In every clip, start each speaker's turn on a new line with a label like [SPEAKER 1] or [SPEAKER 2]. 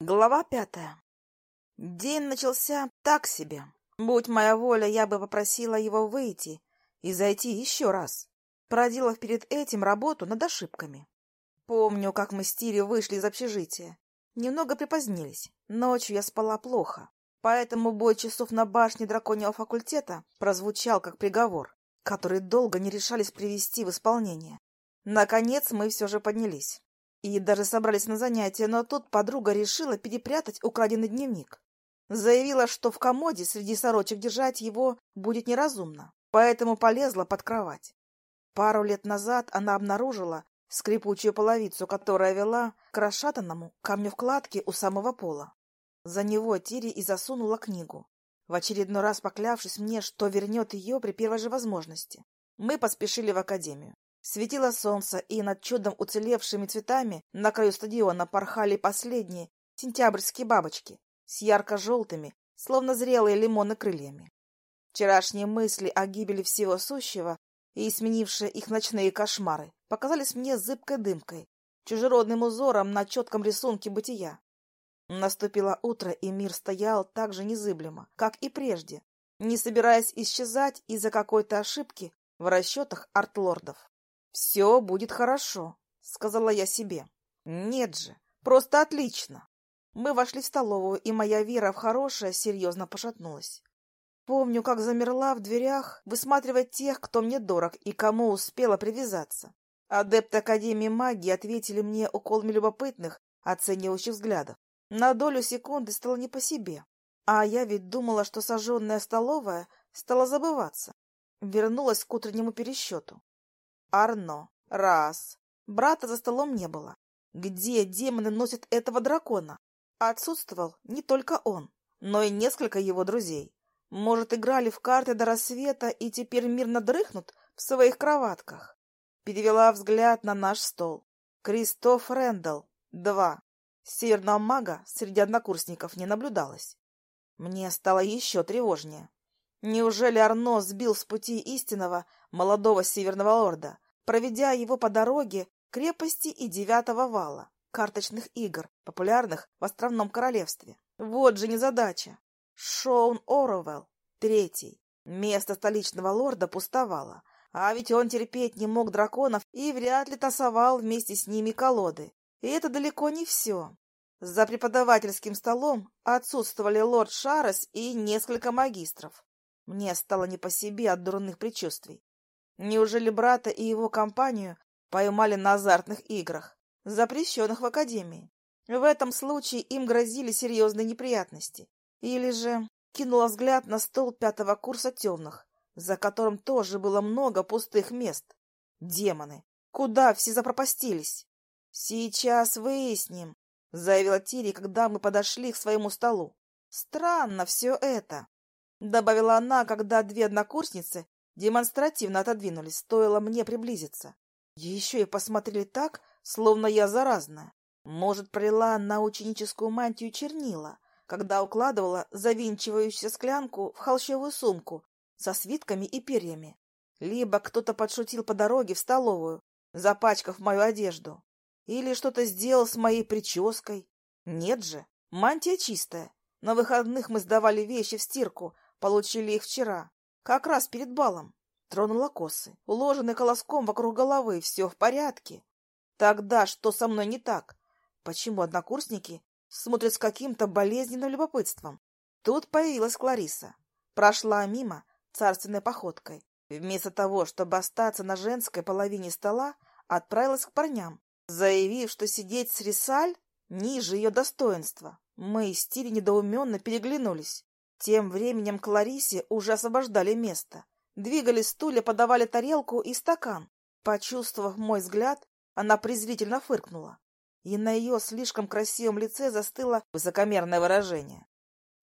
[SPEAKER 1] Глава пятая. День начался так себе. Будь моя воля, я бы попросила его выйти и зайти еще раз, проделав перед этим работу над ошибками. Помню, как мы с Тири вышли из общежития. Немного припозднились. Ночью я спала плохо, поэтому бой часов на башне драконьего факультета прозвучал как приговор, который долго не решались привести в исполнение. Наконец мы все же поднялись и даже собрались на занятия, но тут подруга решила перепрятать украденный дневник. Заявила, что в комоде среди сорочек держать его будет неразумно, поэтому полезла под кровать. Пару лет назад она обнаружила скрипучую половицу, которая вела к расшатанному камню вкладки у самого пола. За него Тири и засунула книгу, в очередной раз поклявшись мне, что вернет ее при первой же возможности. Мы поспешили в академию. Светило солнце, и над чудом уцелевшими цветами на краю стадиона порхали последние сентябрьские бабочки с ярко-желтыми, словно зрелые лимоны крыльями. Вчерашние мысли о гибели всего сущего и сменившие их ночные кошмары показались мне зыбкой дымкой, чужеродным узором на четком рисунке бытия. Наступило утро, и мир стоял так же незыблемо, как и прежде, не собираясь исчезать из-за какой-то ошибки в расчетах артлордов. «Все будет хорошо», — сказала я себе. «Нет же, просто отлично». Мы вошли в столовую, и моя вера в хорошее серьезно пошатнулась. Помню, как замерла в дверях, высматривая тех, кто мне дорог и кому успела привязаться. Адепты Академии магии ответили мне уколами любопытных, оценивающих взглядов. На долю секунды стало не по себе. А я ведь думала, что сожженная столовая стала забываться. Вернулась к утреннему пересчету. Арно. Раз. Брата за столом не было. Где демоны носят этого дракона? Отсутствовал не только он, но и несколько его друзей. Может, играли в карты до рассвета и теперь мирно дрыхнут в своих кроватках? Перевела взгляд на наш стол. Кристоф Рэндалл. Два. Северного мага среди однокурсников не наблюдалось. Мне стало еще тревожнее. Неужели Арно сбил с пути истинного молодого северного лорда, проведя его по дороге крепости и девятого вала, карточных игр, популярных в Островном Королевстве. Вот же незадача. Шоун Оруэлл, третий. Место столичного лорда пустовало, а ведь он терпеть не мог драконов и вряд ли тасовал вместе с ними колоды. И это далеко не все. За преподавательским столом отсутствовали лорд Шарес и несколько магистров. Мне стало не по себе от дурных предчувствий. Неужели брата и его компанию поймали на азартных играх, запрещенных в Академии? В этом случае им грозили серьезные неприятности. Или же кинула взгляд на стол пятого курса темных, за которым тоже было много пустых мест. Демоны! Куда все запропастились? Сейчас выясним, заявила Тири, когда мы подошли к своему столу. Странно все это, добавила она, когда две однокурсницы демонстративно отодвинулись, стоило мне приблизиться. Еще и посмотрели так, словно я заразная. Может, пролила на ученическую мантию чернила, когда укладывала завинчивающуюся склянку в холщовую сумку со свитками и перьями. Либо кто-то подшутил по дороге в столовую, запачкав мою одежду. Или что-то сделал с моей прической. Нет же, мантия чистая. На выходных мы сдавали вещи в стирку, получили их вчера. Как раз перед балом. Тронула косы, уложенные колоском вокруг головы. Все в порядке. Тогда что со мной не так? Почему однокурсники смотрят с каким-то болезненным любопытством? Тут появилась Клариса. Прошла мимо царственной походкой. Вместо того, чтобы остаться на женской половине стола, отправилась к парням, заявив, что сидеть с Рисаль ниже ее достоинства. Мы с Тири недоуменно переглянулись. Тем временем Кларисе уже освобождали место. Двигали стулья, подавали тарелку и стакан. Почувствовав мой взгляд, она презрительно фыркнула. И на ее слишком красивом лице застыло высокомерное выражение.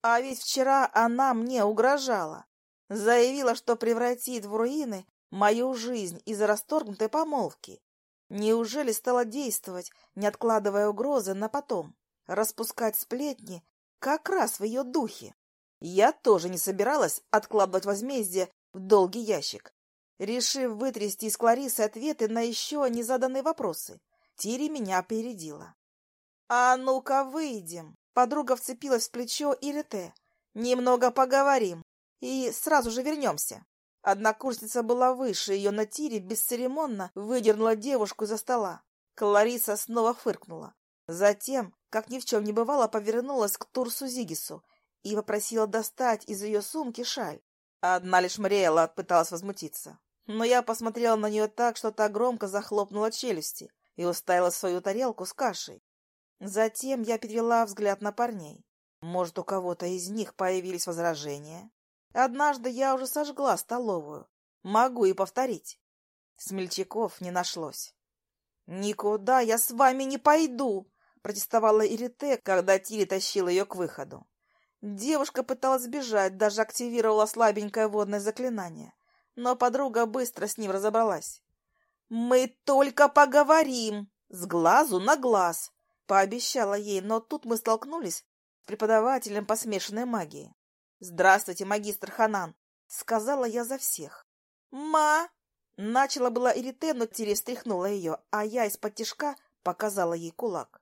[SPEAKER 1] А ведь вчера она мне угрожала. Заявила, что превратит в руины мою жизнь из-за расторгнутой помолвки. Неужели стала действовать, не откладывая угрозы на потом? Распускать сплетни как раз в ее духе. Я тоже не собиралась откладывать возмездие в долгий ящик, решив вытрясти из Кларисы ответы на еще незаданные вопросы. Тири меня опередила. — А ну-ка, выйдем! Подруга вцепилась в плечо Ирите. «Немного поговорим, и сразу же вернемся». Однокурсница была выше ее на тире, бесцеремонно выдернула девушку из-за стола. Клариса снова фыркнула. Затем, как ни в чем не бывало, повернулась к Турсу Зигису и попросила достать из ее сумки шаль. Одна лишь Мариэла пыталась возмутиться. Но я посмотрела на нее так, что та громко захлопнула челюсти и уставила свою тарелку с кашей. Затем я перевела взгляд на парней. Может, у кого-то из них появились возражения? Однажды я уже сожгла столовую. Могу и повторить. Смельчаков не нашлось. «Никуда я с вами не пойду!» — протестовала Ирите, когда Тири тащила ее к выходу. Девушка пыталась сбежать, даже активировала слабенькое водное заклинание. Но подруга быстро с ним разобралась. «Мы только поговорим! С глазу на глаз!» — пообещала ей, но тут мы столкнулись с преподавателем по смешанной магии. «Здравствуйте, магистр Ханан!» — сказала я за всех. «Ма!» — начала была Ирите, но Тири встряхнула ее, а я из-под тишка показала ей кулак.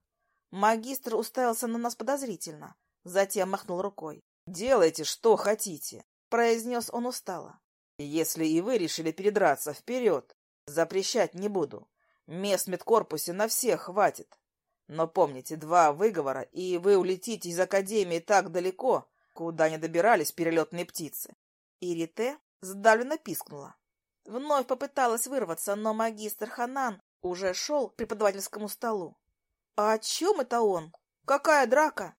[SPEAKER 1] Магистр уставился на нас подозрительно, затем махнул рукой. «Делайте, что хотите», — произнес он устало. «Если и вы решили передраться, вперед! Запрещать не буду. Мест в медкорпусе на всех хватит. Но помните, два выговора, и вы улетите из Академии так далеко, куда не добирались перелетные птицы. Ирите сдавленно пискнула. Вновь попыталась вырваться, но магистр Ханан уже шел к преподавательскому столу. — А о чем это он? Какая драка? —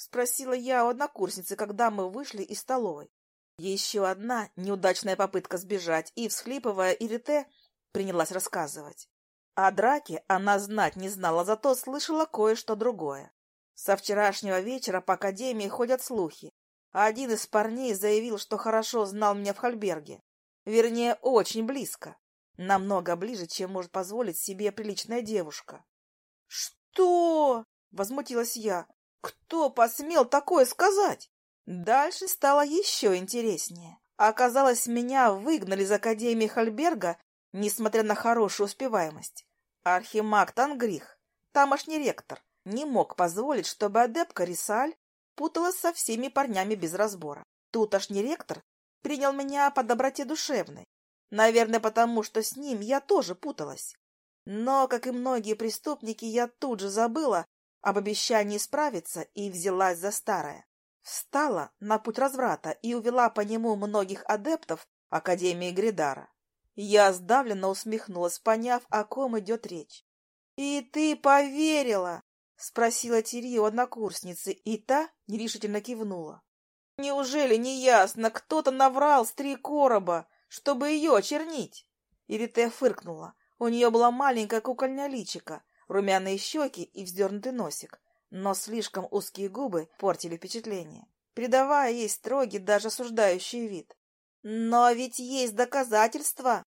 [SPEAKER 1] спросила я у однокурсницы, когда мы вышли из столовой. Еще одна неудачная попытка сбежать, и, всхлипывая, Ирите принялась рассказывать. О драке она знать не знала, зато слышала кое-что другое. Со вчерашнего вечера по академии ходят слухи, один из парней заявил, что хорошо знал меня в Хальберге. Вернее, очень близко. Намного ближе, чем может позволить себе приличная девушка. «Что?» — возмутилась я. «Кто посмел такое сказать?» Дальше стало еще интереснее. Оказалось, меня выгнали из Академии Хальберга, несмотря на хорошую успеваемость. Архимаг Тангрих, тамошний ректор, не мог позволить, чтобы адепка Рисаль путалась со всеми парнями без разбора. Тутошний ректор принял меня по доброте душевной. Наверное, потому что с ним я тоже путалась. Но, как и многие преступники, я тут же забыла об обещании справиться и взялась за старое. Встала на путь разврата и увела по нему многих адептов Академии Гридара. Я сдавленно усмехнулась, поняв, о ком идет речь. — И ты поверила? — спросила Тири у однокурсницы, и та нерешительно кивнула. «Неужели не ясно, кто-то наврал с три короба, чтобы ее очернить?» Ирите фыркнула. У нее была маленькая кукольная личика, румяные щеки и вздернутый носик, но слишком узкие губы портили впечатление, придавая ей строгий, даже осуждающий вид. «Но ведь есть доказательства!»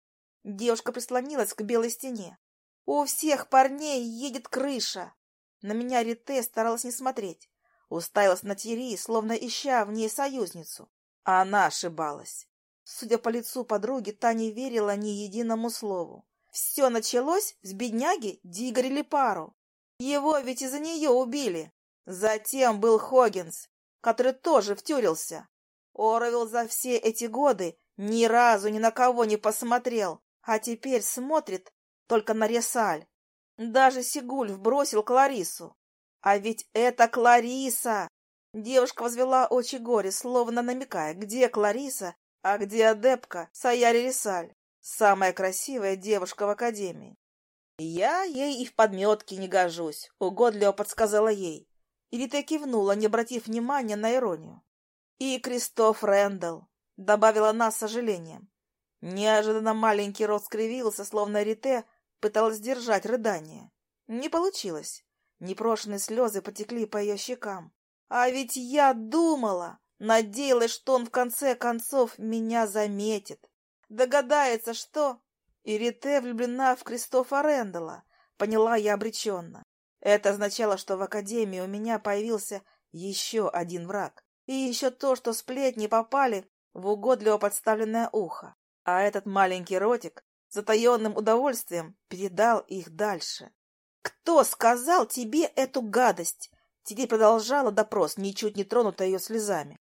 [SPEAKER 1] Девушка прислонилась к белой стене. «У всех парней едет крыша!» На меня Рите старалась не смотреть. Уставилась на Тири, словно ища в ней союзницу. А она ошибалась. Судя по лицу подруги, та не верила ни единому слову. Все началось с бедняги Дигори Липару. Его ведь из-за нее убили. Затем был Хоггинс, который тоже втюрился. Оровил за все эти годы ни разу ни на кого не посмотрел, а теперь смотрит только на Ресаль. Даже Сигульф бросил Кларису. А ведь это Клариса! Девушка возвела очи горе, словно намекая, где Клариса, а где адепка Саяри Рисаль, самая красивая девушка в академии. Я ей и в подметке не гожусь, угодливо подсказала ей. Ирита кивнула, не обратив внимания на иронию. И Кристоф Рэндалл, добавила она с сожалением. Неожиданно маленький рот скривился, словно Рите Пыталась сдержать рыдание. Не получилось. Непрошенные слезы потекли по ее щекам. А ведь я думала, надеялась, что он в конце концов меня заметит. Догадается, что... Ирите влюблена в Кристофа Рэндала, поняла я обреченно. Это означало, что в Академии у меня появился еще один враг. И еще то, что сплетни попали в угодливо подставленное ухо. А этот маленький ротик затаенным удовольствием передал их дальше. «Кто сказал тебе эту гадость?» Тири продолжала допрос, ничуть не тронутая ее слезами.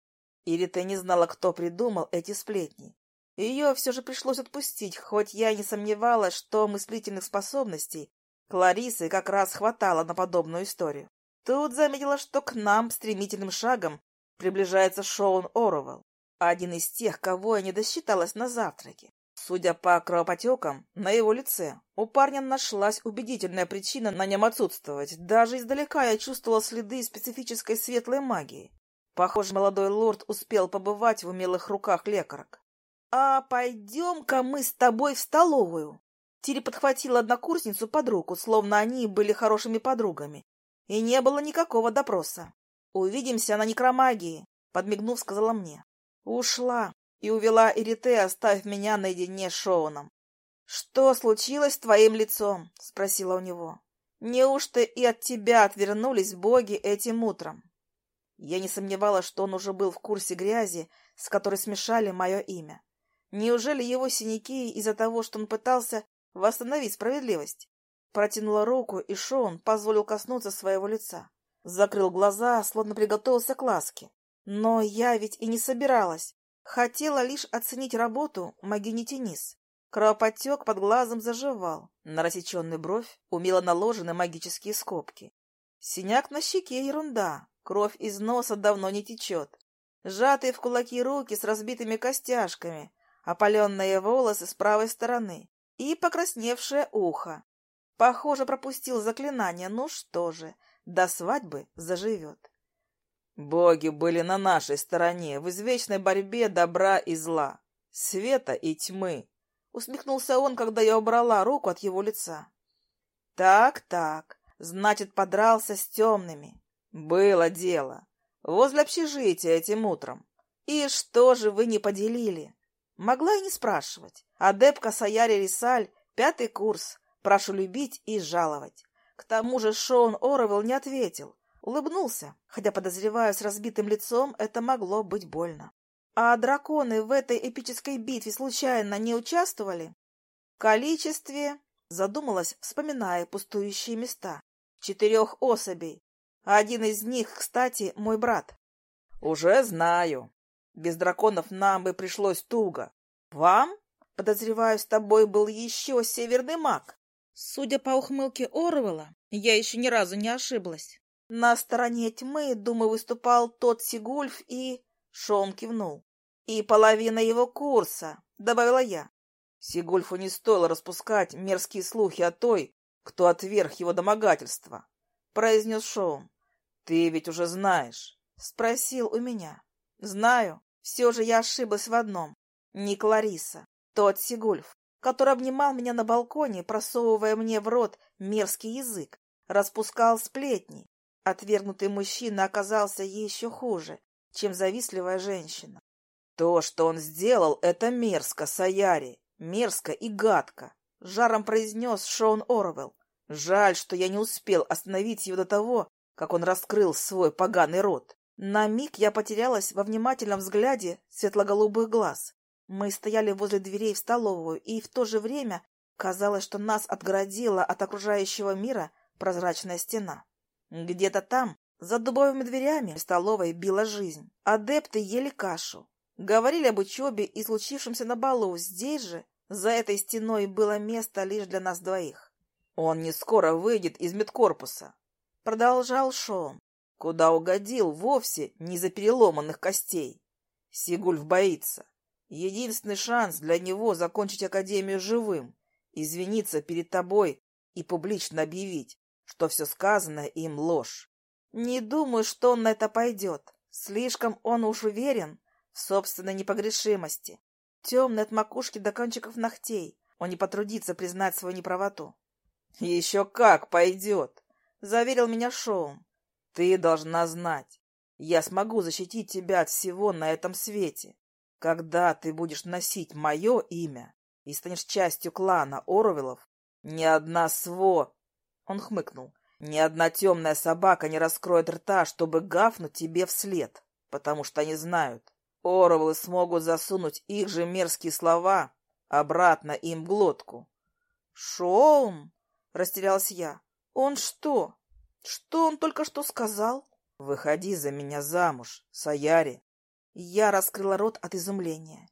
[SPEAKER 1] Или не знала, кто придумал эти сплетни. Ее все же пришлось отпустить, хоть я и не сомневалась, что мыслительных способностей Кларисы как раз хватало на подобную историю. Тут заметила, что к нам стремительным шагом приближается Шоун Оровелл, один из тех, кого я не досчиталась на завтраке. Судя по кровопотекам на его лице, у парня нашлась убедительная причина на нем отсутствовать. Даже издалека я чувствовала следы специфической светлой магии. Похоже, молодой лорд успел побывать в умелых руках лекарок. «А пойдем-ка мы с тобой в столовую!» Тири подхватила однокурсницу под руку, словно они были хорошими подругами. И не было никакого допроса. «Увидимся на некромагии», — подмигнув, сказала мне. Ушла и увела Ирите, оставив меня наедине с Шоуном. «Что случилось с твоим лицом?» — спросила у него. «Неужто и от тебя отвернулись боги этим утром?» Я не сомневалась, что он уже был в курсе грязи, с которой смешали мое имя. Неужели его синяки из-за того, что он пытался восстановить справедливость? Протянула руку, и Шоун позволил коснуться своего лица. Закрыл глаза, словно приготовился к ласке. Но я ведь и не собиралась. Хотела лишь оценить работу Магини Тенис. Кровоподтек под глазом заживал. На рассеченную бровь умело наложены магические скобки. Синяк на щеке — ерунда. Кровь из носа давно не течет. Сжатые в кулаки руки с разбитыми костяшками, опаленные волосы с правой стороны и покрасневшее ухо. Похоже, пропустил заклинание. Ну что же, до свадьбы заживет. Боги были на нашей стороне в извечной борьбе добра и зла, света и тьмы. Усмехнулся он, когда я убрала руку от его лица. Так, так, значит, подрался с темными. Было дело. Возле общежития этим утром. И что же вы не поделили? Могла и не спрашивать. Адепка Саяри Рисаль, пятый курс. Прошу любить и жаловать. К тому же Шоун Оровелл не ответил. Улыбнулся, хотя, подозреваю, с разбитым лицом это могло быть больно. А драконы в этой эпической битве случайно не участвовали? В количестве, задумалась, вспоминая пустующие места, четырех особей. Один из них, кстати, мой брат. Уже знаю. Без драконов нам бы пришлось туго. Вам? Подозреваю, с тобой был еще северный маг. Судя по ухмылке Орвела, я еще ни разу не ошиблась. На стороне тьмы, думаю, выступал тот Сигульф и... Шон кивнул. И половина его курса, добавила я. Сигульфу не стоило распускать мерзкие слухи о той, кто отверг его домогательство, произнес Шоун. Ты ведь уже знаешь. Спросил у меня. Знаю. Все же я ошиблась в одном. Не Клариса. Тот Сигульф, который обнимал меня на балконе, просовывая мне в рот мерзкий язык, распускал сплетни, Отвергнутый мужчина оказался еще хуже, чем завистливая женщина. То, что он сделал, это мерзко, Саяри, мерзко и гадко, жаром произнес Шон Орвелл. Жаль, что я не успел остановить его до того, как он раскрыл свой поганый рот. На миг я потерялась во внимательном взгляде светло-голубых глаз. Мы стояли возле дверей в столовую, и в то же время казалось, что нас отгородила от окружающего мира прозрачная стена. Где-то там, за дубовыми дверями, в столовой била жизнь. Адепты ели кашу. Говорили об учебе и случившемся на балу. Здесь же, за этой стеной, было место лишь для нас двоих. Он не скоро выйдет из медкорпуса. Продолжал Шон. Куда угодил вовсе не за переломанных костей. Сигульф боится. Единственный шанс для него закончить Академию живым, извиниться перед тобой и публично объявить, что все сказанное им ложь. Не думаю, что он на это пойдет. Слишком он уж уверен в собственной непогрешимости. Темный от макушки до кончиков ногтей. Он не потрудится признать свою неправоту. — Еще как пойдет! — заверил меня Шоун. — Ты должна знать. Я смогу защитить тебя от всего на этом свете. Когда ты будешь носить мое имя и станешь частью клана Оровелов, ни одна сво он хмыкнул. «Ни одна темная собака не раскроет рта, чтобы гафнуть тебе вслед, потому что они знают. Оровлы смогут засунуть их же мерзкие слова обратно им в глотку». «Шоун!» — растерялась я. «Он что? Что он только что сказал?»
[SPEAKER 2] Выходи за меня замуж, Саяри.
[SPEAKER 1] Я раскрыла рот от изумления.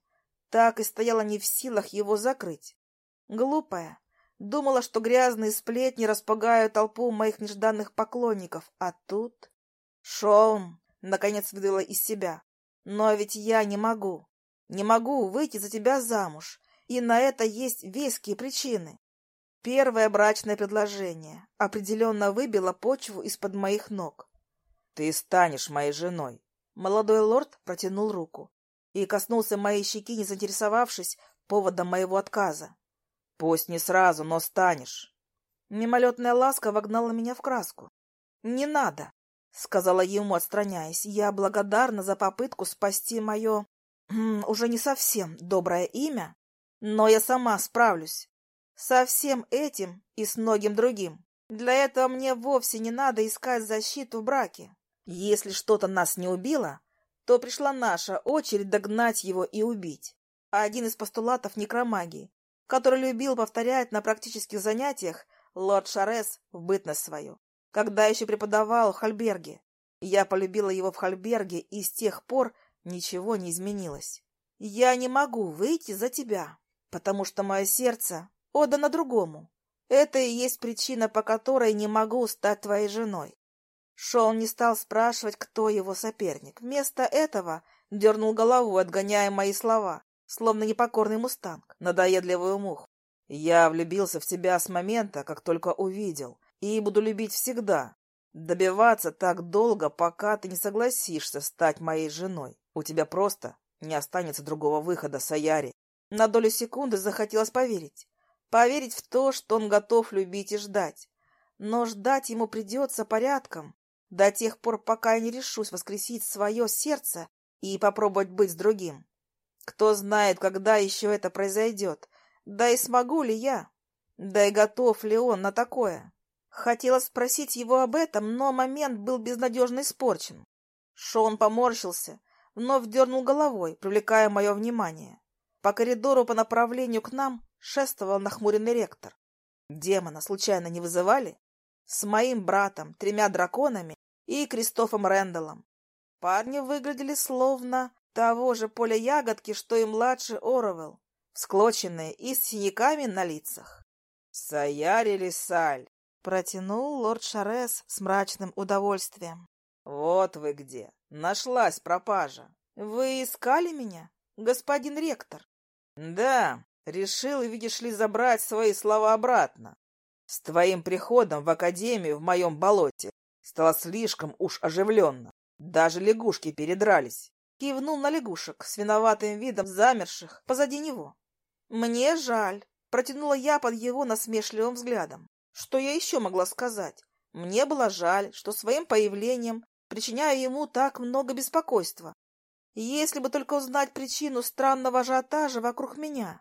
[SPEAKER 1] Так и стояла не в силах его закрыть. Глупая. Думала, что грязные сплетни распугают толпу моих нежданных поклонников, а тут... Шоун, наконец, выдала из себя. Но ведь я не могу. Не могу выйти за тебя замуж, и на это есть веские причины. Первое брачное предложение определенно выбило почву из-под моих ног.
[SPEAKER 2] «Ты станешь моей женой!»
[SPEAKER 1] Молодой лорд протянул руку и коснулся моей щеки, не заинтересовавшись поводом моего отказа.
[SPEAKER 2] «Пусть не сразу, но станешь!»
[SPEAKER 1] Мимолетная ласка вогнала меня в краску. «Не надо!» — сказала ему, отстраняясь. «Я благодарна за попытку спасти мое... уже не совсем доброе имя, но я сама справлюсь. Со всем этим и с многим другим. Для этого мне вовсе не надо искать защиту в браке. Если что-то нас не убило, то пришла наша очередь догнать его и убить. Один из постулатов некромагии, который любил повторять на практических занятиях лорд Шарес в бытность свою, когда еще преподавал в Хальберге. Я полюбила его в Хальберге, и с тех пор ничего не изменилось. Я не могу выйти за тебя, потому что мое сердце отдано другому. Это и есть причина, по которой не могу стать твоей женой. Шон не стал спрашивать, кто его соперник. Вместо этого дернул головой, отгоняя мои слова, словно непокорный мустанг, надоедливую муху. Я влюбился в тебя с момента, как только увидел, и буду любить всегда. Добиваться так долго, пока ты не согласишься стать моей женой. У тебя просто не останется другого выхода, Саяри. На долю секунды захотелось поверить. Поверить в то, что он готов любить и ждать. Но ждать ему придется порядком, до тех пор, пока я не решусь воскресить свое сердце и попробовать быть с другим. Кто знает, когда еще это произойдет, да и смогу ли я, да и готов ли он на такое. Хотела спросить его об этом, но момент был безнадежно испорчен. Шон поморщился, вновь дернул головой, привлекая мое внимание. По коридору по направлению к нам шествовал нахмуренный ректор. Демона случайно не вызывали? С моим братом, тремя драконами и Кристофом Рэндаллом. Парни выглядели словно того же поля ягодки, что и младший Оровелл, всклоченные и с синяками на лицах.
[SPEAKER 2] «Саяри Лисаль!»
[SPEAKER 1] — протянул лорд Шарес с мрачным удовольствием.
[SPEAKER 2] «Вот вы где! Нашлась пропажа!»
[SPEAKER 1] «Вы искали меня, господин ректор?»
[SPEAKER 2] «Да, решил, видишь ли, забрать свои слова обратно. С твоим приходом в академию в моем болоте стало слишком уж оживленно. Даже лягушки передрались.
[SPEAKER 1] Кивнул на лягушек с виноватым видом замерших позади него. «Мне жаль», — протянула я под его насмешливым взглядом. Что я еще могла сказать? Мне было жаль, что своим появлением причиняю ему так много беспокойства. Если бы только узнать причину странного ажиотажа вокруг меня.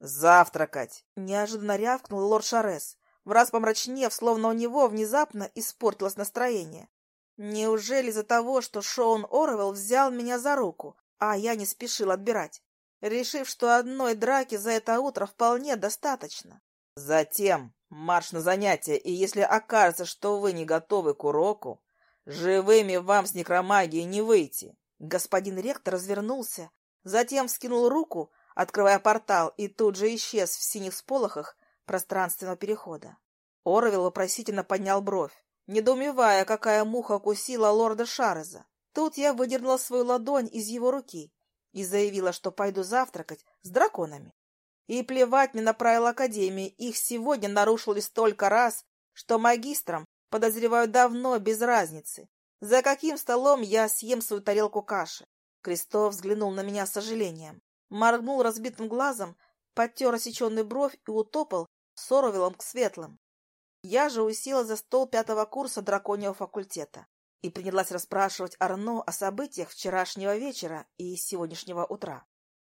[SPEAKER 2] «Завтракать!»
[SPEAKER 1] — неожиданно рявкнул лорд Шарес, в раз помрачнев, словно у него внезапно испортилось настроение. Неужели из-за того, что Шоун Орвелл взял меня за руку, а я не спешил отбирать, решив, что одной драки за это утро вполне достаточно?
[SPEAKER 2] Затем марш на занятия, и если окажется, что вы не готовы к уроку, живыми вам с некромагией не выйти.
[SPEAKER 1] Господин ректор развернулся, затем вскинул руку, открывая портал, и тут же исчез в синих сполохах пространственного перехода. Орвел вопросительно поднял бровь, недоумевая, какая муха укусила лорда Шареза. Тут я выдернула свою ладонь из его руки и заявила, что пойду завтракать с драконами. И плевать мне на правила Академии, их сегодня нарушили столько раз, что магистрам, подозреваю, давно без разницы. За каким столом я съем свою тарелку каши? Крестов взглянул на меня с сожалением моргнул разбитым глазом, подтер осеченную бровь и утопал с Оровелом к светлым. Я же усела за стол пятого курса драконьего факультета и принялась расспрашивать Арно о событиях вчерашнего вечера и сегодняшнего утра.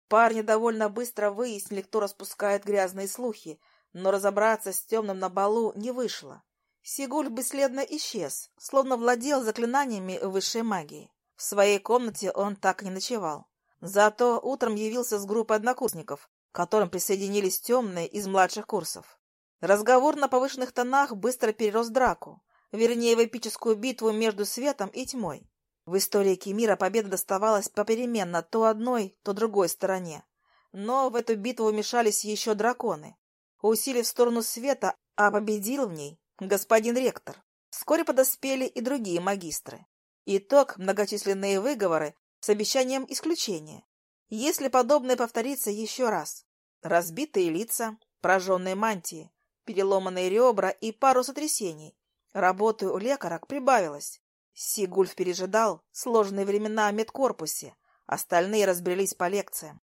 [SPEAKER 1] Парни довольно быстро выяснили, кто распускает грязные слухи, но разобраться с темным на балу не вышло. Сигуль бесследно исчез, словно владел заклинаниями высшей магии. В своей комнате он так не ночевал. Зато утром явился с группой однокурсников, к которым присоединились темные из младших курсов. Разговор на повышенных тонах быстро перерос в драку. вернее, в эпическую битву между светом и тьмой. В истории Кемира победа доставалась попеременно то одной, то другой стороне. Но в эту битву вмешались еще драконы. Усилив сторону света, а победил в ней господин ректор. Вскоре подоспели и другие магистры. Итог – многочисленные выговоры с обещанием исключения. Если подобное повторится еще раз. Разбитые лица, прожженные мантии, переломанные ребра и пару сотрясений. Работы у лекарок прибавилось. Сигульф пережидал сложные времена в медкорпусе, остальные разбрелись по лекциям.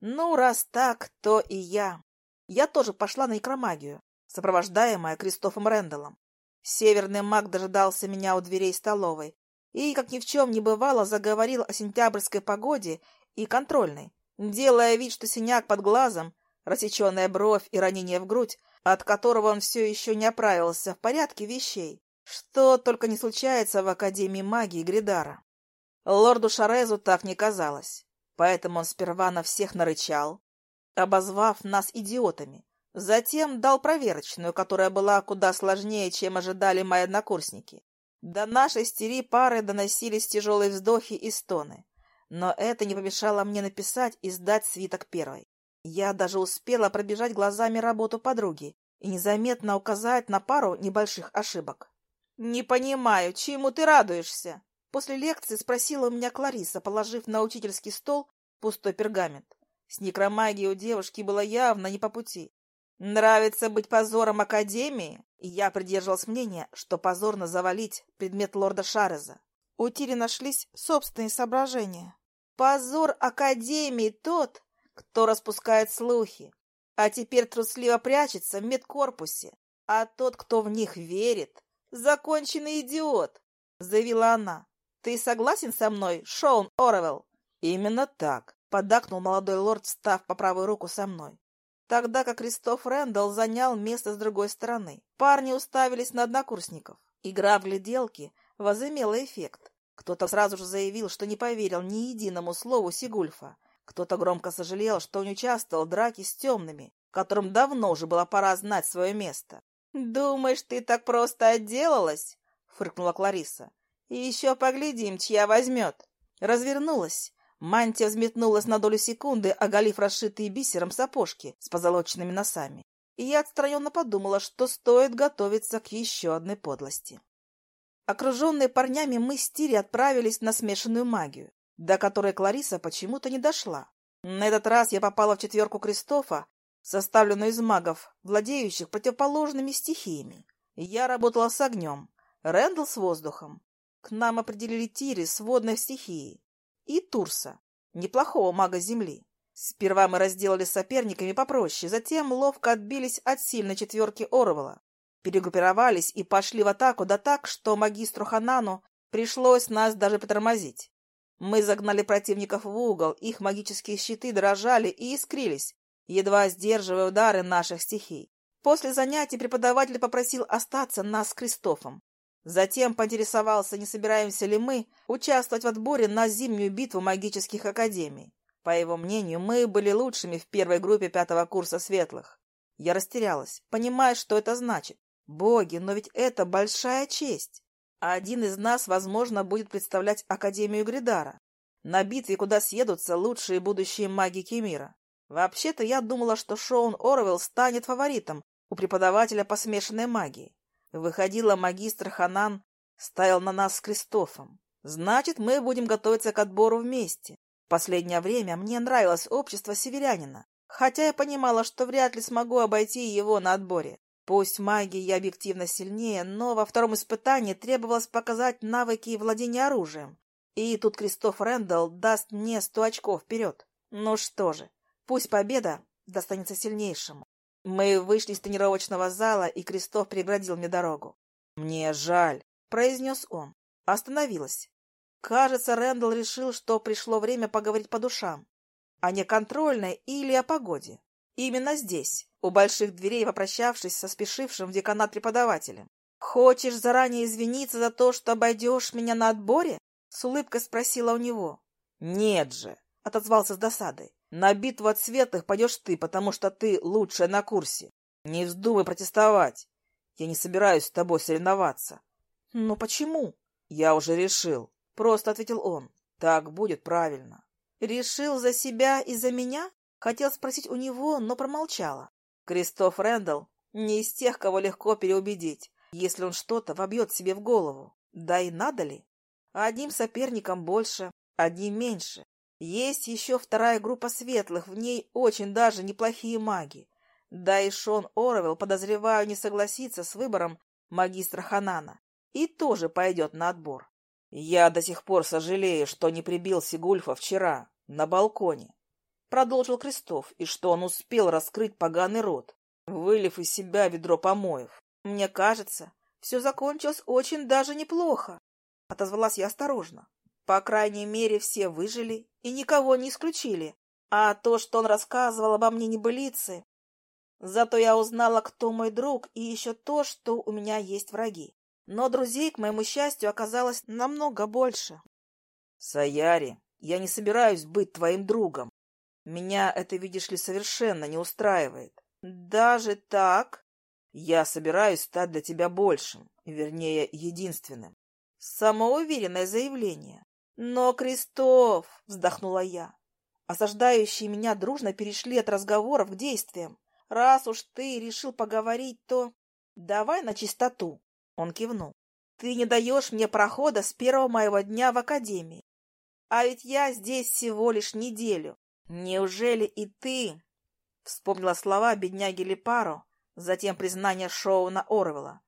[SPEAKER 1] Ну, раз так, то и я. Я тоже пошла на некромагию, сопровождаемая Кристофом Рэндаллом. Северный маг дожидался меня у дверей столовой и, как ни в чем не бывало, заговорил о сентябрьской погоде и контрольной, делая вид, что синяк под глазом, рассеченная бровь и ранение в грудь, от которого он все еще не оправился в порядке вещей, что только не случается в Академии магии Гридара. Лорду Шарезу так не казалось, поэтому он сперва на всех нарычал, обозвав нас идиотами. Затем дал проверочную, которая была куда сложнее, чем ожидали мои однокурсники. До нашей стери пары доносились тяжелые вздохи и стоны. Но это не помешало мне написать и сдать свиток первой. Я даже успела пробежать глазами работу подруги и незаметно указать на пару небольших ошибок. «Не понимаю, чему ты радуешься?» После лекции спросила у меня Клариса, положив на учительский стол пустой пергамент. С некромагией у девушки было явно не по пути. Нравится быть позором Академии? Я придерживалась мнения, что позорно завалить предмет лорда Шареза. У Тири нашлись собственные соображения. Позор Академии тот, кто распускает слухи, а теперь трусливо прячется в медкорпусе, а тот, кто в них верит, законченный идиот, заявила она. Ты согласен со мной, Шоун Оруэлл? Именно так поддакнул молодой лорд, встав по правую руку со мной. Тогда как Кристоф Рэндалл занял место с другой стороны. Парни уставились на однокурсников. Игра в гляделки возымела эффект. Кто-то сразу же заявил, что не поверил ни единому слову Сигульфа. Кто-то громко сожалел, что не участвовал в драке с темными, которым давно уже было пора знать свое место. «Думаешь, ты так просто отделалась?» — фыркнула Клариса. «И еще поглядим, чья возьмет». Развернулась Мантия взметнулась на долю секунды, оголив расшитые бисером сапожки с позолоченными носами. И я отстраненно подумала, что стоит готовиться к еще одной подлости. Окруженные парнями мы с Тири отправились на смешанную магию, до которой Клариса почему-то не дошла. На этот раз я попала в четверку Кристофа, составленную из магов, владеющих противоположными стихиями. Я работала с огнем, Рэндл с воздухом. К нам определили Тири с водной стихией и Турса, неплохого мага Земли. Сперва мы разделали соперниками попроще, затем ловко отбились от сильной четверки Орвала, перегруппировались и пошли в атаку, да так, что магистру Ханану пришлось нас даже притормозить. Мы загнали противников в угол, их магические щиты дрожали и искрились, едва сдерживая удары наших стихий. После занятий преподаватель попросил остаться нас с Кристофом. Затем поинтересовался, не собираемся ли мы участвовать в отборе на зимнюю битву магических академий. По его мнению, мы были лучшими в первой группе пятого курса светлых. Я растерялась, понимая, что это значит. Боги, но ведь это большая честь. А один из нас, возможно, будет представлять Академию Гридара. На битве, куда съедутся лучшие будущие маги Кемира. Вообще-то я думала, что Шоун Орвелл станет фаворитом у преподавателя по смешанной магии. Выходила магистр Ханан, ставил на нас с Кристофом. Значит, мы будем готовиться к отбору вместе. Последнее время мне нравилось общество северянина, хотя я понимала, что вряд ли смогу обойти его на отборе. Пусть магия я объективно сильнее, но во втором испытании требовалось показать навыки и владение оружием. И тут Кристоф Рэндалл даст мне сто очков вперед. Ну что же, пусть победа достанется сильнейшему. Мы вышли из тренировочного зала, и Крестов преградил мне дорогу. «Мне жаль», — произнес он. Остановилась. Кажется, Рэндалл решил, что пришло время поговорить по душам. О неконтрольной или о погоде. Именно здесь, у больших дверей, попрощавшись со спешившим в деканат преподавателем. «Хочешь заранее извиниться за то, что обойдешь меня на отборе?» — с улыбкой спросила у него. «Нет же», — отозвался с досадой. На битву от светлых пойдешь ты, потому что ты лучшая на курсе. Не вздумай протестовать. Я не собираюсь с тобой соревноваться. Но почему?
[SPEAKER 2] Я уже решил. Просто ответил он. Так будет правильно.
[SPEAKER 1] Решил за себя и за меня? Хотел спросить у него, но промолчала.
[SPEAKER 2] Кристоф Рэндалл не из тех, кого легко переубедить, если он что-то вобьет себе в голову. Да и надо ли? Одним соперником больше, одним меньше. Есть еще вторая группа светлых, в ней очень даже неплохие маги. Да и Шон Оруэлл, подозреваю, не согласится с выбором магистра Ханана и тоже пойдет на отбор. Я до сих пор сожалею, что не прибил Сигульфа вчера на балконе, продолжил Крестов, и что он успел раскрыть поганый рот, вылив из себя ведро помоев.
[SPEAKER 1] Мне кажется, все закончилось очень даже неплохо, отозвалась я осторожно. По крайней мере, все выжили и никого не исключили. А то, что он рассказывал обо мне небылицы... Зато я узнала, кто мой друг, и еще то, что у меня есть враги. Но друзей, к моему счастью, оказалось намного больше.
[SPEAKER 2] Саяри, я не собираюсь быть твоим другом. Меня это, видишь ли, совершенно не устраивает.
[SPEAKER 1] Даже так?
[SPEAKER 2] Я собираюсь стать для тебя большим, вернее, единственным.
[SPEAKER 1] Самоуверенное заявление. Но, Крестов, вздохнула я. Осаждающие меня дружно перешли от разговоров к действиям. Раз уж ты решил поговорить, то давай на чистоту. Он кивнул. Ты не даешь мне прохода с первого моего дня в академии. А ведь я здесь всего лишь неделю. Неужели и ты... Вспомнила слова бедняги Лепаро, затем признание Шоуна Орвела.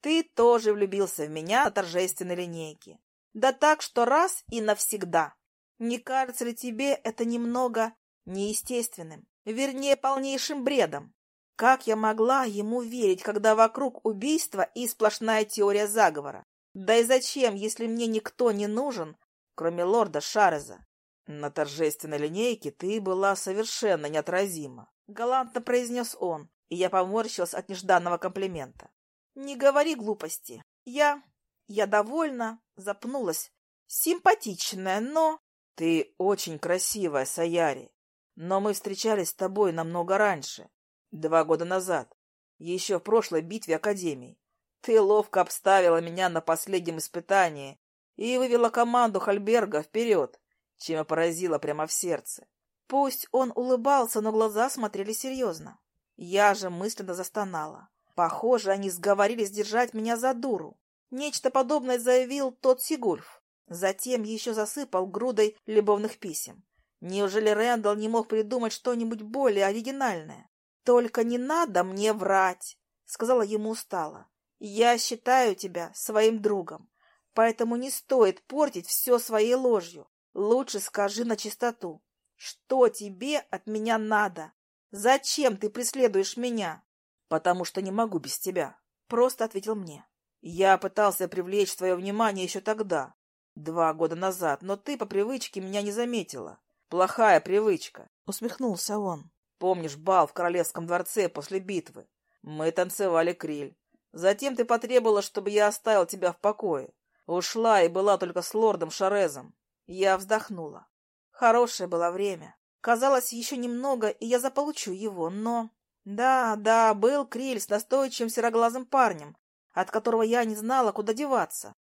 [SPEAKER 1] Ты тоже влюбился в меня на торжественной линейке. Да так, что раз и навсегда. Не кажется ли тебе это немного неестественным, вернее, полнейшим бредом? Как я могла ему верить, когда вокруг убийства и сплошная теория заговора? Да и зачем, если мне никто не нужен, кроме лорда Шареза?
[SPEAKER 2] На торжественной линейке ты была совершенно неотразима, —
[SPEAKER 1] галантно произнес он, и я поморщилась от нежданного комплимента. Не говори глупости. Я... я довольна, запнулась. Симпатичная, но...
[SPEAKER 2] Ты очень красивая, Саяри, но мы встречались с тобой намного раньше. Два года назад, еще в прошлой битве Академии, ты ловко обставила меня на последнем испытании и вывела команду Хальберга вперед, чем поразила прямо в сердце.
[SPEAKER 1] Пусть он улыбался, но глаза смотрели серьезно. Я же мысленно застонала. Похоже, они сговорились держать меня за дуру. Нечто подобное заявил тот Сигульф. Затем еще засыпал грудой любовных писем. Неужели Рэндалл не мог придумать что-нибудь более оригинальное? «Только не надо мне врать», — сказала ему устало. «Я считаю тебя своим другом, поэтому не стоит портить все своей ложью. Лучше скажи на чистоту, что тебе от меня надо? Зачем ты преследуешь меня?»
[SPEAKER 2] «Потому что не могу без тебя», —
[SPEAKER 1] просто ответил мне.
[SPEAKER 2] «Я пытался привлечь твое внимание еще тогда, два года назад, но ты по привычке меня не заметила. Плохая привычка», —
[SPEAKER 1] усмехнулся он.
[SPEAKER 2] Помнишь бал в королевском дворце после битвы? Мы танцевали криль. Затем ты потребовала, чтобы я оставил тебя в покое. Ушла и была только с лордом Шарезом.
[SPEAKER 1] Я вздохнула. Хорошее было время. Казалось, еще немного, и я заполучу его, но... Да, да, был Криль с настойчивым сероглазым парнем, от которого я не знала, куда деваться.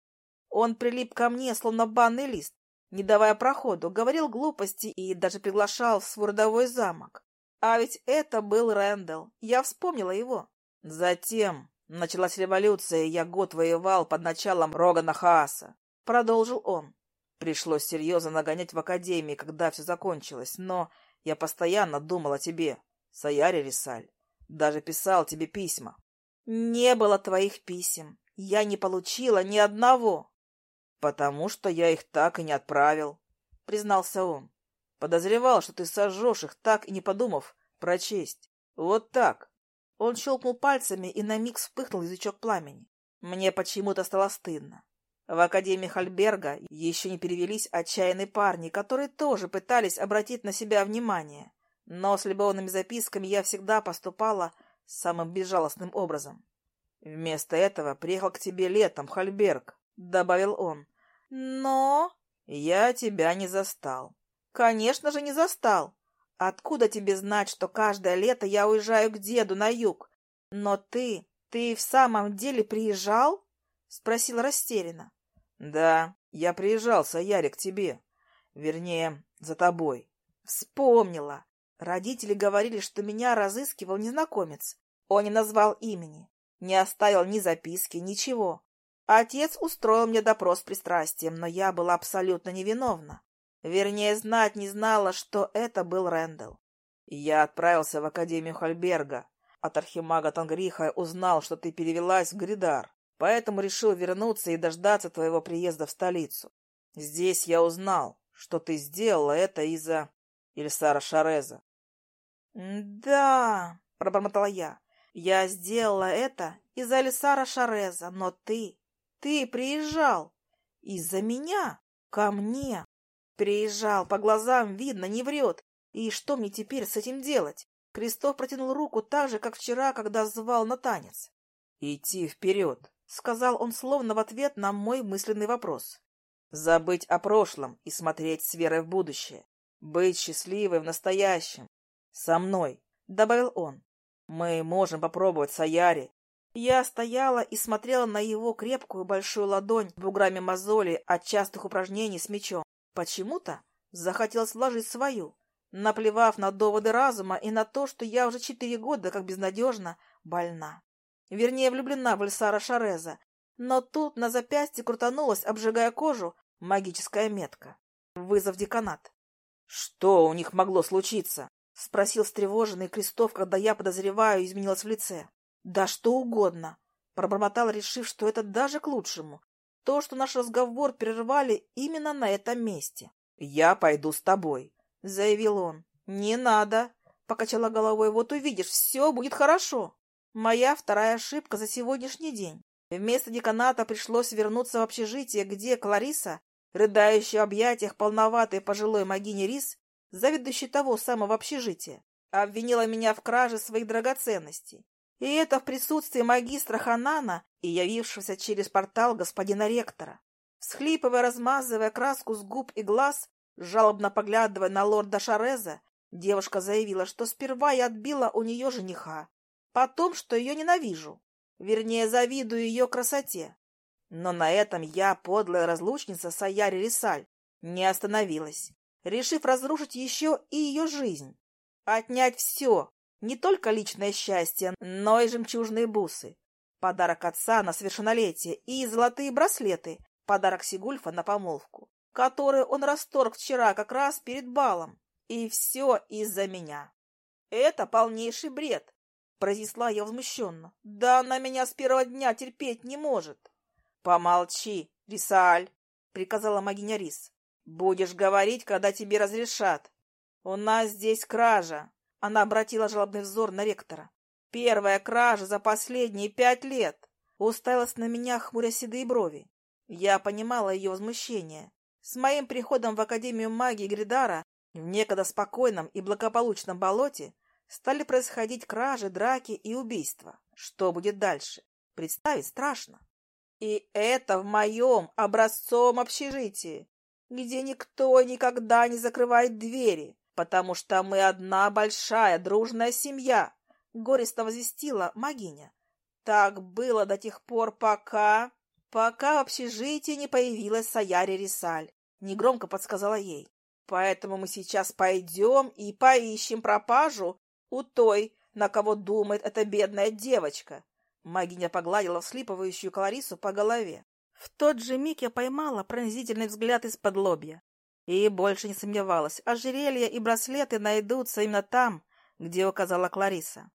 [SPEAKER 1] Он прилип ко мне, словно банный лист, не давая проходу, говорил глупости и даже приглашал в свой родовой замок. А ведь это был Рэндалл. Я вспомнила его.
[SPEAKER 2] Затем началась революция, и я год воевал под началом Рогана Хааса. Продолжил он. Пришлось серьезно нагонять в академии, когда все закончилось, но я постоянно думал о тебе, Саяри Рисаль. Даже писал тебе письма.
[SPEAKER 1] Не было твоих писем. Я не получила ни одного.
[SPEAKER 2] Потому что я их так и не отправил, признался он. Подозревал, что ты сожжешь их, так и не подумав прочесть. Вот так.
[SPEAKER 1] Он щелкнул пальцами, и на миг вспыхнул язычок пламени. Мне почему-то стало стыдно. В Академии Хальберга еще не перевелись отчаянные парни, которые тоже пытались обратить на себя внимание. Но с любовными записками я всегда поступала самым безжалостным образом.
[SPEAKER 2] «Вместо этого приехал к тебе летом, Хальберг», — добавил он.
[SPEAKER 1] «Но...»
[SPEAKER 2] «Я тебя не застал.
[SPEAKER 1] Конечно же, не застал. Откуда тебе знать, что каждое лето я уезжаю к деду на юг? Но ты, ты в самом деле приезжал? — спросила растерянно.
[SPEAKER 2] — Да, я приезжал, Саяре, к тебе. Вернее, за тобой.
[SPEAKER 1] Вспомнила. Родители говорили, что меня разыскивал незнакомец. Он не назвал имени, не оставил ни записки, ничего. Отец устроил мне допрос пристрастием, но я была абсолютно невиновна. Вернее, знать не знала, что это был Рэндалл.
[SPEAKER 2] Я отправился в Академию Хальберга. От архимага Тангриха узнал, что ты перевелась в Гридар, поэтому решил вернуться и дождаться твоего приезда в столицу. Здесь я узнал, что ты сделала это из-за Ильсара Шареза.
[SPEAKER 1] — Да, — пробормотала я, — я сделала это из-за Ильсара Шареза, но ты... Ты приезжал из-за меня ко мне. Приезжал, по глазам видно, не врет. И что мне теперь с этим делать? Крестов протянул руку так же, как вчера, когда звал на танец.
[SPEAKER 2] «Идти вперед», — сказал он словно в ответ на мой мысленный вопрос. «Забыть о прошлом и смотреть с верой в будущее. Быть счастливой в настоящем. Со мной», — добавил он. «Мы можем попробовать Саяри,
[SPEAKER 1] я стояла и смотрела на его крепкую большую ладонь с буграми мозоли от частых упражнений с мечом. Почему-то захотелось вложить свою, наплевав на доводы разума и на то, что я уже четыре года как безнадежно больна. Вернее, влюблена в Эльсара Шареза. Но тут на запястье крутанулась, обжигая кожу, магическая метка. Вызов деканат.
[SPEAKER 2] «Что у них могло случиться?»
[SPEAKER 1] — спросил встревоженный Крестов, когда я, подозреваю, изменилась в лице. Да что угодно, пробормотал, решив, что это даже к лучшему. То, что наш разговор прервали именно на этом месте.
[SPEAKER 2] Я пойду с тобой,
[SPEAKER 1] заявил он. Не надо, покачала головой. Вот увидишь, все будет хорошо. Моя вторая ошибка за сегодняшний день. Вместо деканата пришлось вернуться в общежитие, где Клариса, рыдающая в объятиях полноватой пожилой могини Рис, заведующей того самого общежития, обвинила меня в краже своих драгоценностей. И это в присутствии магистра Ханана и явившегося через портал господина ректора. Всхлипывая, размазывая краску с губ и глаз, жалобно поглядывая на лорда Шареза, девушка заявила, что сперва я отбила у нее жениха, потом, что ее ненавижу, вернее, завидую ее красоте. Но на этом я, подлая разлучница Саяри Рисаль, не остановилась, решив разрушить еще и ее жизнь, отнять все, не только личное счастье, но и жемчужные бусы. Подарок отца на совершеннолетие и золотые браслеты. Подарок Сигульфа на помолвку, который он расторг вчера как раз перед балом. И все из-за меня. Это полнейший бред, произнесла я возмущенно. Да она меня с первого дня терпеть не может. Помолчи, Рисаль, приказала магиня Рис. Будешь говорить, когда тебе разрешат. У нас здесь кража, она обратила жалобный взор на ректора. Первая кража за последние пять лет. Уставилась на меня, хмуря седые брови. Я понимала ее возмущение. С моим приходом в Академию магии Гридара в некогда спокойном и благополучном болоте стали происходить кражи, драки и убийства. Что будет дальше? Представить страшно. И это в моем образцовом общежитии, где никто никогда не закрывает двери, потому что мы одна большая дружная семья, — горестно возвестила Магиня. Так было до тех пор, пока... Пока в общежитии не появилась Саяри Рисаль, — негромко подсказала ей. Поэтому мы сейчас пойдем и поищем пропажу у той, на кого думает эта бедная девочка. Магиня погладила вслипывающую Кларису по голове. В тот же миг я поймала пронзительный взгляд из-под лобья. И больше не сомневалась, ожерелья и браслеты найдутся именно там, где указала Клариса.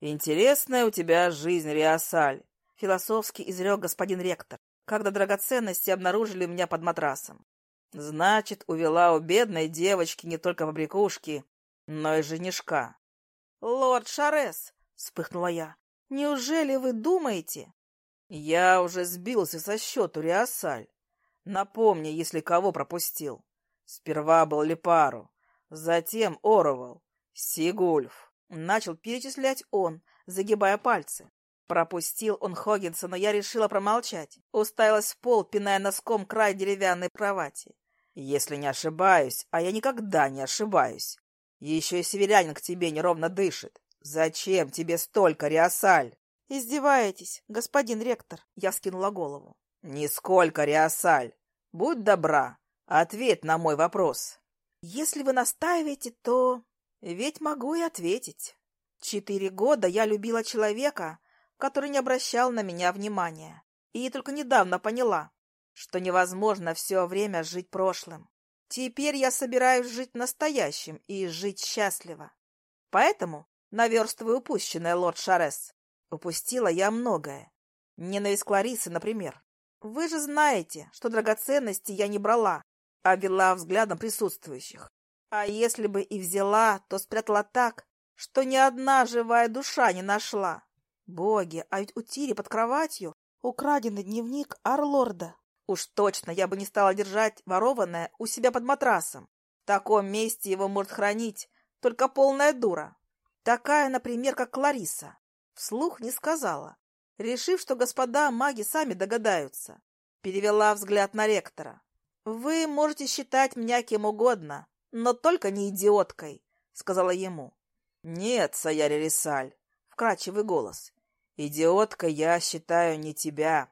[SPEAKER 2] «Интересная у тебя жизнь, Риасаль», —
[SPEAKER 1] философски изрек господин ректор, когда драгоценности обнаружили меня под матрасом.
[SPEAKER 2] «Значит, увела у бедной девочки не только побрякушки, но и женишка».
[SPEAKER 1] «Лорд Шарес!» — вспыхнула я. «Неужели вы думаете?»
[SPEAKER 2] «Я уже сбился со счету, Риасаль. Напомни, если кого пропустил». Сперва был Лепару, затем Оровал, Сигульф.
[SPEAKER 1] Начал перечислять он, загибая пальцы. Пропустил он Хоггинса, но я решила промолчать. Уставилась в пол, пиная носком край деревянной кровати.
[SPEAKER 2] Если не ошибаюсь, а я никогда не ошибаюсь. Еще и северянин к тебе неровно дышит. Зачем тебе столько, Риасаль?
[SPEAKER 1] Издеваетесь, господин ректор? Я скинула голову.
[SPEAKER 2] Нисколько, Риасаль. Будь добра, ответь на мой вопрос.
[SPEAKER 1] Если вы настаиваете, то... Ведь могу и ответить. Четыре года я любила человека, который не обращал на меня внимания. И только недавно поняла, что невозможно все время жить прошлым. Теперь я собираюсь жить настоящим и жить счастливо. Поэтому наверстываю упущенное, лорд Шарес. Упустила я многое. Ненависть Кларисы, например. Вы же знаете, что драгоценности я не брала, а вела взглядом присутствующих. А если бы и взяла, то спрятала так, что ни одна живая душа не нашла. Боги, а ведь у Тири под кроватью украденный дневник Арлорда. Уж точно я бы не стала держать ворованное у себя под матрасом. В таком месте его может хранить только полная дура. Такая, например, как Клариса. Вслух не сказала, решив, что господа маги сами догадаются. Перевела взгляд на ректора. «Вы можете считать меня кем угодно, но только не идиоткой», — сказала ему.
[SPEAKER 2] «Нет, Саяри Рисаль», — вкрадчивый голос. «Идиоткой я считаю не тебя».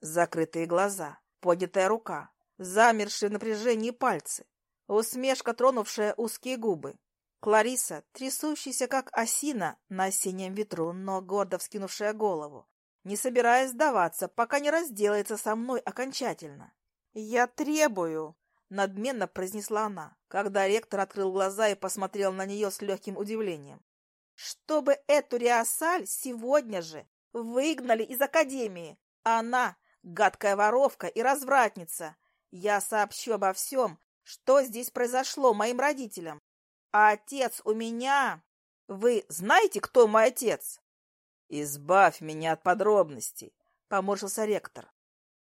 [SPEAKER 1] Закрытые глаза, поднятая рука, замершие в напряжении пальцы, усмешка, тронувшая узкие губы. Клариса, трясущаяся, как осина на осеннем ветру, но гордо вскинувшая голову, не собираясь сдаваться, пока не разделается со мной окончательно. «Я требую!» — надменно произнесла она, когда ректор открыл глаза и посмотрел на нее с легким удивлением. «Чтобы эту Риасаль сегодня же выгнали из академии! Она — гадкая воровка и развратница! Я сообщу обо всем, что здесь произошло моим родителям. А отец у меня... Вы знаете, кто мой отец?»
[SPEAKER 2] «Избавь меня от подробностей», — поморщился ректор.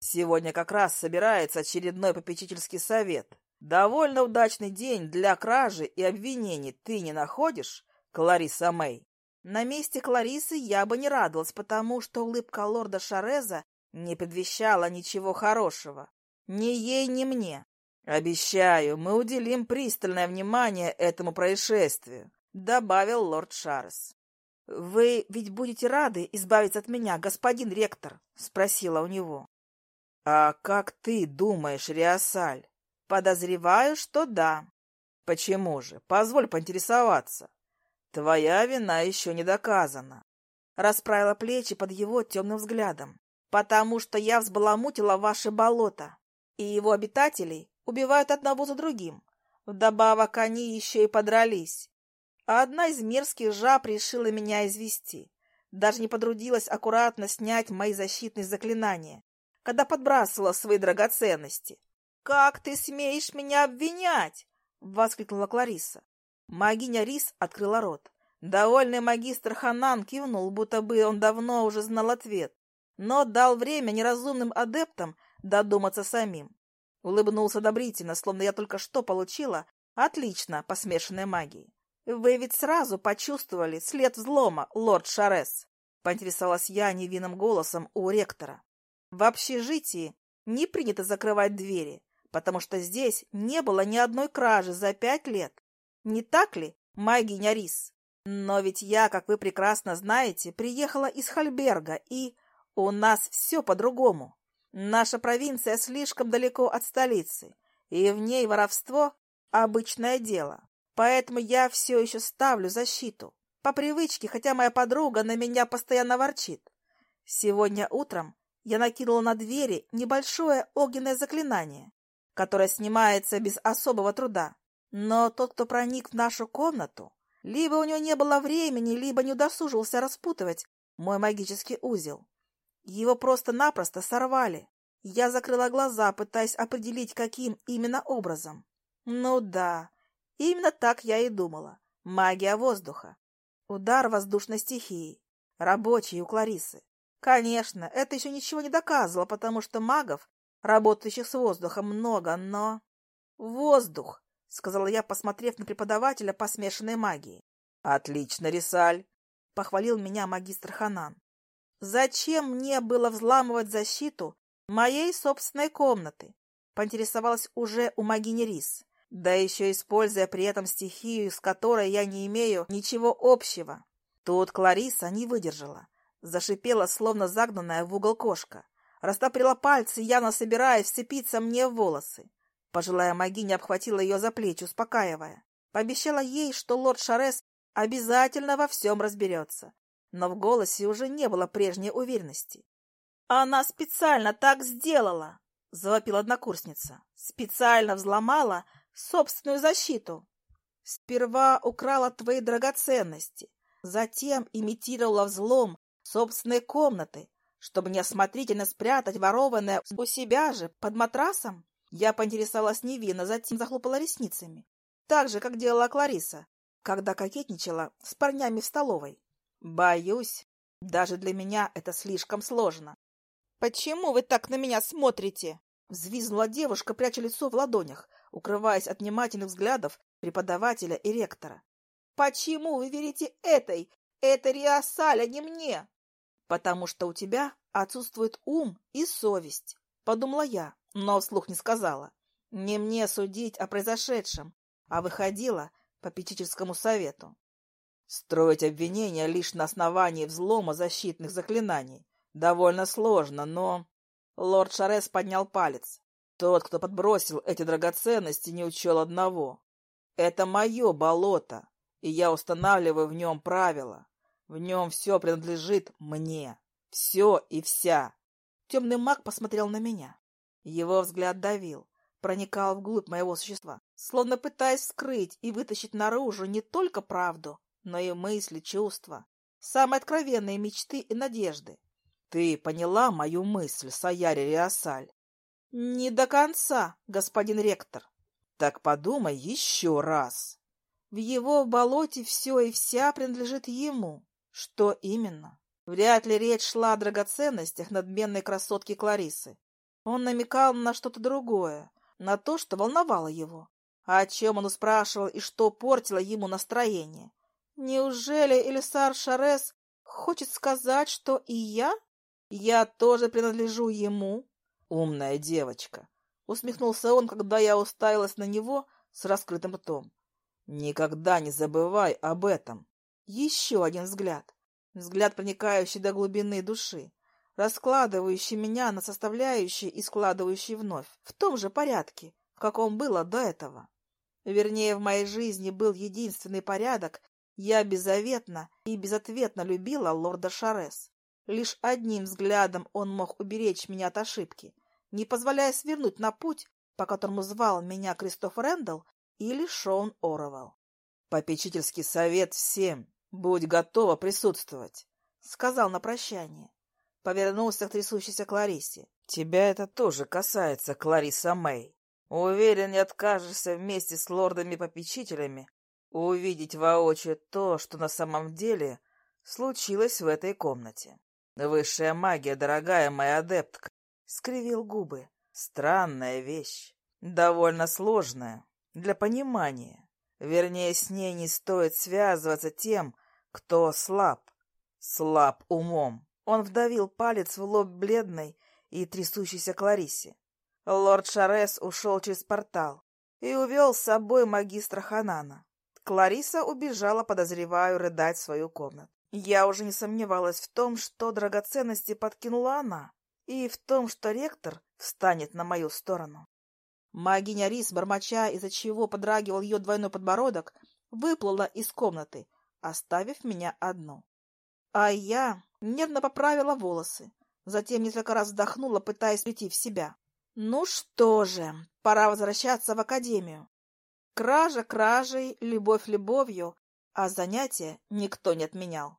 [SPEAKER 2] Сегодня как раз собирается очередной попечительский совет. Довольно удачный день для кражи и обвинений ты не находишь, Клариса Мэй?
[SPEAKER 1] На месте Кларисы я бы не радовалась, потому что улыбка лорда Шареза не предвещала ничего хорошего. Ни ей, ни мне.
[SPEAKER 2] Обещаю, мы уделим пристальное внимание этому происшествию, добавил лорд Шарес.
[SPEAKER 1] Вы ведь будете рады избавиться от меня, господин ректор? спросила у него.
[SPEAKER 2] «А как ты думаешь, Риасаль?»
[SPEAKER 1] «Подозреваю, что да».
[SPEAKER 2] «Почему же? Позволь поинтересоваться. Твоя вина еще не доказана».
[SPEAKER 1] Расправила плечи под его темным взглядом. «Потому что я взбаламутила ваше болото, и его обитателей убивают одного за другим. Вдобавок они еще и подрались. А одна из мерзких жаб решила меня извести. Даже не потрудилась аккуратно снять мои защитные заклинания когда подбрасывала свои драгоценности. «Как ты смеешь меня обвинять?» — воскликнула Клариса. Магиня Рис открыла рот. Довольный магистр Ханан кивнул, будто бы он давно уже знал ответ, но дал время неразумным адептам додуматься самим. Улыбнулся одобрительно, словно я только что получила отлично по смешанной магии. «Вы ведь сразу почувствовали след взлома, лорд Шарес?» — поинтересовалась я невинным голосом у ректора. В общежитии не принято закрывать двери, потому что здесь не было ни одной кражи за пять лет. Не так ли, Майгиня Рис? Но ведь я, как вы прекрасно знаете, приехала из Хальберга, и у нас все по-другому. Наша провинция слишком далеко от столицы, и в ней воровство – обычное дело. Поэтому я все еще ставлю защиту. По привычке, хотя моя подруга на меня постоянно ворчит. Сегодня утром я накинула на двери небольшое огненное заклинание, которое снимается без особого труда. Но тот, кто проник в нашу комнату, либо у него не было времени, либо не удосужился распутывать мой магический узел. Его просто-напросто сорвали. Я закрыла глаза, пытаясь определить, каким именно образом. Ну да, именно так я и думала. Магия воздуха. Удар воздушной стихии. Рабочий у Кларисы. Конечно, это еще ничего не доказывало, потому что магов, работающих с воздухом, много, но... Воздух, сказала я, посмотрев на преподавателя по смешанной магии.
[SPEAKER 2] Отлично, Рисаль,
[SPEAKER 1] похвалил меня магистр Ханан. Зачем мне было взламывать защиту моей собственной комнаты? Поинтересовалась уже у магини Рис, да еще используя при этом стихию, с которой я не имею ничего общего. Тут Клариса не выдержала Зашипела, словно загнанная в угол кошка. Растоприла пальцы, явно собираясь вцепиться мне в волосы. Пожилая магиня обхватила ее за плечи, успокаивая. Пообещала ей, что лорд Шарес обязательно во всем разберется. Но в голосе уже не было прежней уверенности. «Она специально так сделала!» — завопила однокурсница. «Специально взломала собственную защиту. Сперва украла твои драгоценности, затем имитировала взлом собственной комнаты, чтобы неосмотрительно спрятать ворованное у себя же под матрасом. Я поинтересовалась невинно, затем захлопала ресницами, так же, как делала Клариса, когда кокетничала с парнями в столовой. Боюсь, даже для меня это слишком сложно. «Почему вы так на меня смотрите?» Взвизгнула девушка, пряча лицо в ладонях, укрываясь от внимательных взглядов преподавателя и ректора. «Почему вы верите этой? Это Риасаль, а не мне!» «Потому что у тебя отсутствует ум и совесть», — подумала я, но вслух не сказала. «Не мне судить о произошедшем, а выходила по петическому совету».
[SPEAKER 2] Строить обвинения лишь на основании взлома защитных заклинаний довольно сложно, но... Лорд Шарес поднял палец. Тот, кто подбросил эти драгоценности, не учел одного. Это мое болото, и я устанавливаю в нем правила. В нем все принадлежит мне. Все и вся.
[SPEAKER 1] Темный маг посмотрел на меня. Его взгляд давил, проникал вглубь моего существа, словно пытаясь скрыть и вытащить наружу не только правду, но и мысли, чувства, самые откровенные мечты и надежды.
[SPEAKER 2] Ты поняла мою мысль, Саяри Риасаль?
[SPEAKER 1] Не до конца, господин ректор.
[SPEAKER 2] Так подумай еще раз.
[SPEAKER 1] В его болоте все и вся принадлежит ему. Что именно? Вряд ли речь шла о драгоценностях надменной красотки Кларисы. Он намекал на что-то другое, на то, что волновало его. О чем он спрашивал и что портило ему настроение? Неужели Элисар Шарес хочет сказать, что и я я тоже принадлежу ему?
[SPEAKER 2] Умная девочка.
[SPEAKER 1] Усмехнулся он, когда я уставилась на него с раскрытым ртом.
[SPEAKER 2] Никогда не забывай об этом.
[SPEAKER 1] Еще один взгляд. Взгляд, проникающий до глубины души, раскладывающий меня на составляющие и складывающий вновь, в том же порядке, в каком было до этого. Вернее, в моей жизни был единственный порядок, я беззаветно и безответно любила лорда Шарес. Лишь одним взглядом он мог уберечь меня от ошибки, не позволяя свернуть на путь, по которому звал меня Кристоф Рэндалл или Шоун Оровал.
[SPEAKER 2] «Попечительский совет всем! Будь готова присутствовать!» — сказал на прощание.
[SPEAKER 1] Повернулся к трясущейся Кларисе.
[SPEAKER 2] «Тебя это тоже касается, Клариса Мэй. Уверен, не откажешься вместе с лордами-попечителями увидеть воочию то, что на самом деле случилось в этой комнате. Высшая магия, дорогая моя адептка, скривил губы. Странная вещь, довольно сложная для понимания. Вернее, с ней не стоит связываться тем, кто слаб. Слаб умом. Он вдавил палец в лоб бледной и трясущейся Кларисе. Лорд Шарес ушел через портал и увел с собой магистра Ханана. Клариса убежала, подозреваю, рыдать в свою комнату. Я уже не сомневалась в том, что драгоценности подкинула она, и в том, что ректор встанет на мою сторону. Магиня Рис, бормоча, из-за чего подрагивал ее двойной подбородок, выплыла из комнаты, оставив меня одну. А я нервно поправила волосы, затем несколько раз вздохнула, пытаясь прийти в себя. Ну что же, пора возвращаться в академию. Кража кражей, любовь любовью, а занятия никто не отменял.